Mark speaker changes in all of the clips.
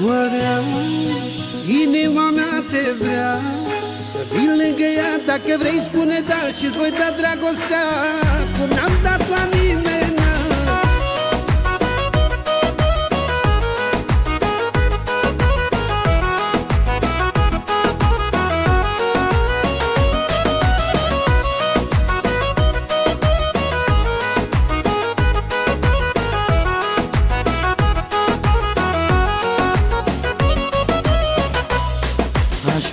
Speaker 1: doarea Inima mea te vrea. Să vin lângă ea Dacă vrei spune da și-ți voi da dragostea. Cum n-am dat la nimeni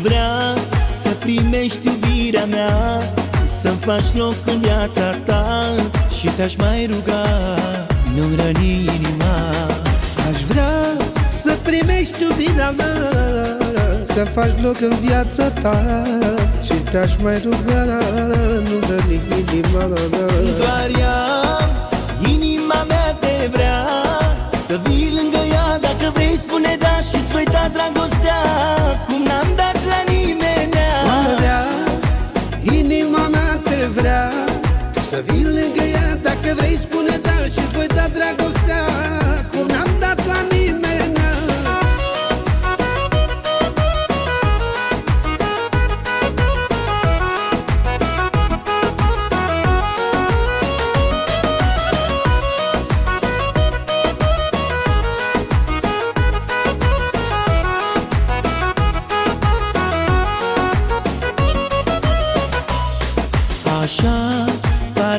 Speaker 2: vrea să primești iubirea mea Să-mi faci loc în viața ta Și te-aș mai ruga Nu-mi răni inima.
Speaker 1: Aș vrea să primești iubirea mea Să faci loc în viața ta Și te-aș mai ruga Nu răni inima.
Speaker 2: Doar ea, Să vii lângă ea Dacă vrei spune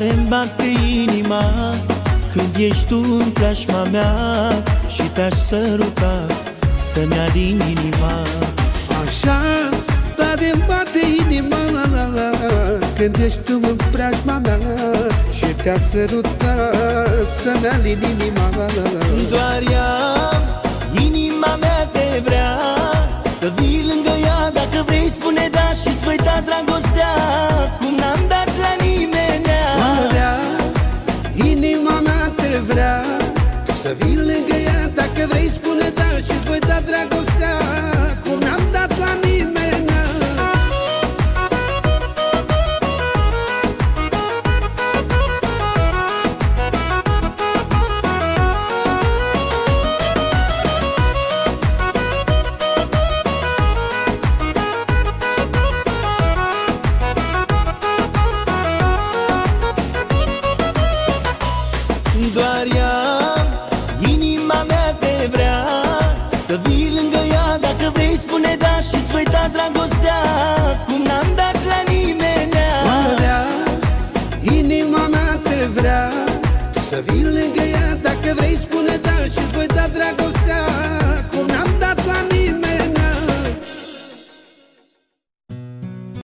Speaker 2: pare-mi bate inima Când ești tu în preajma mea Și te-aș săruta Să-mi adin inima
Speaker 1: Așa tare-mi bate inima la, la, la, Când ești tu în preajma mea Și te-aș sărutat Să-mi alin inima la, la, la.
Speaker 2: Doar ea, Doar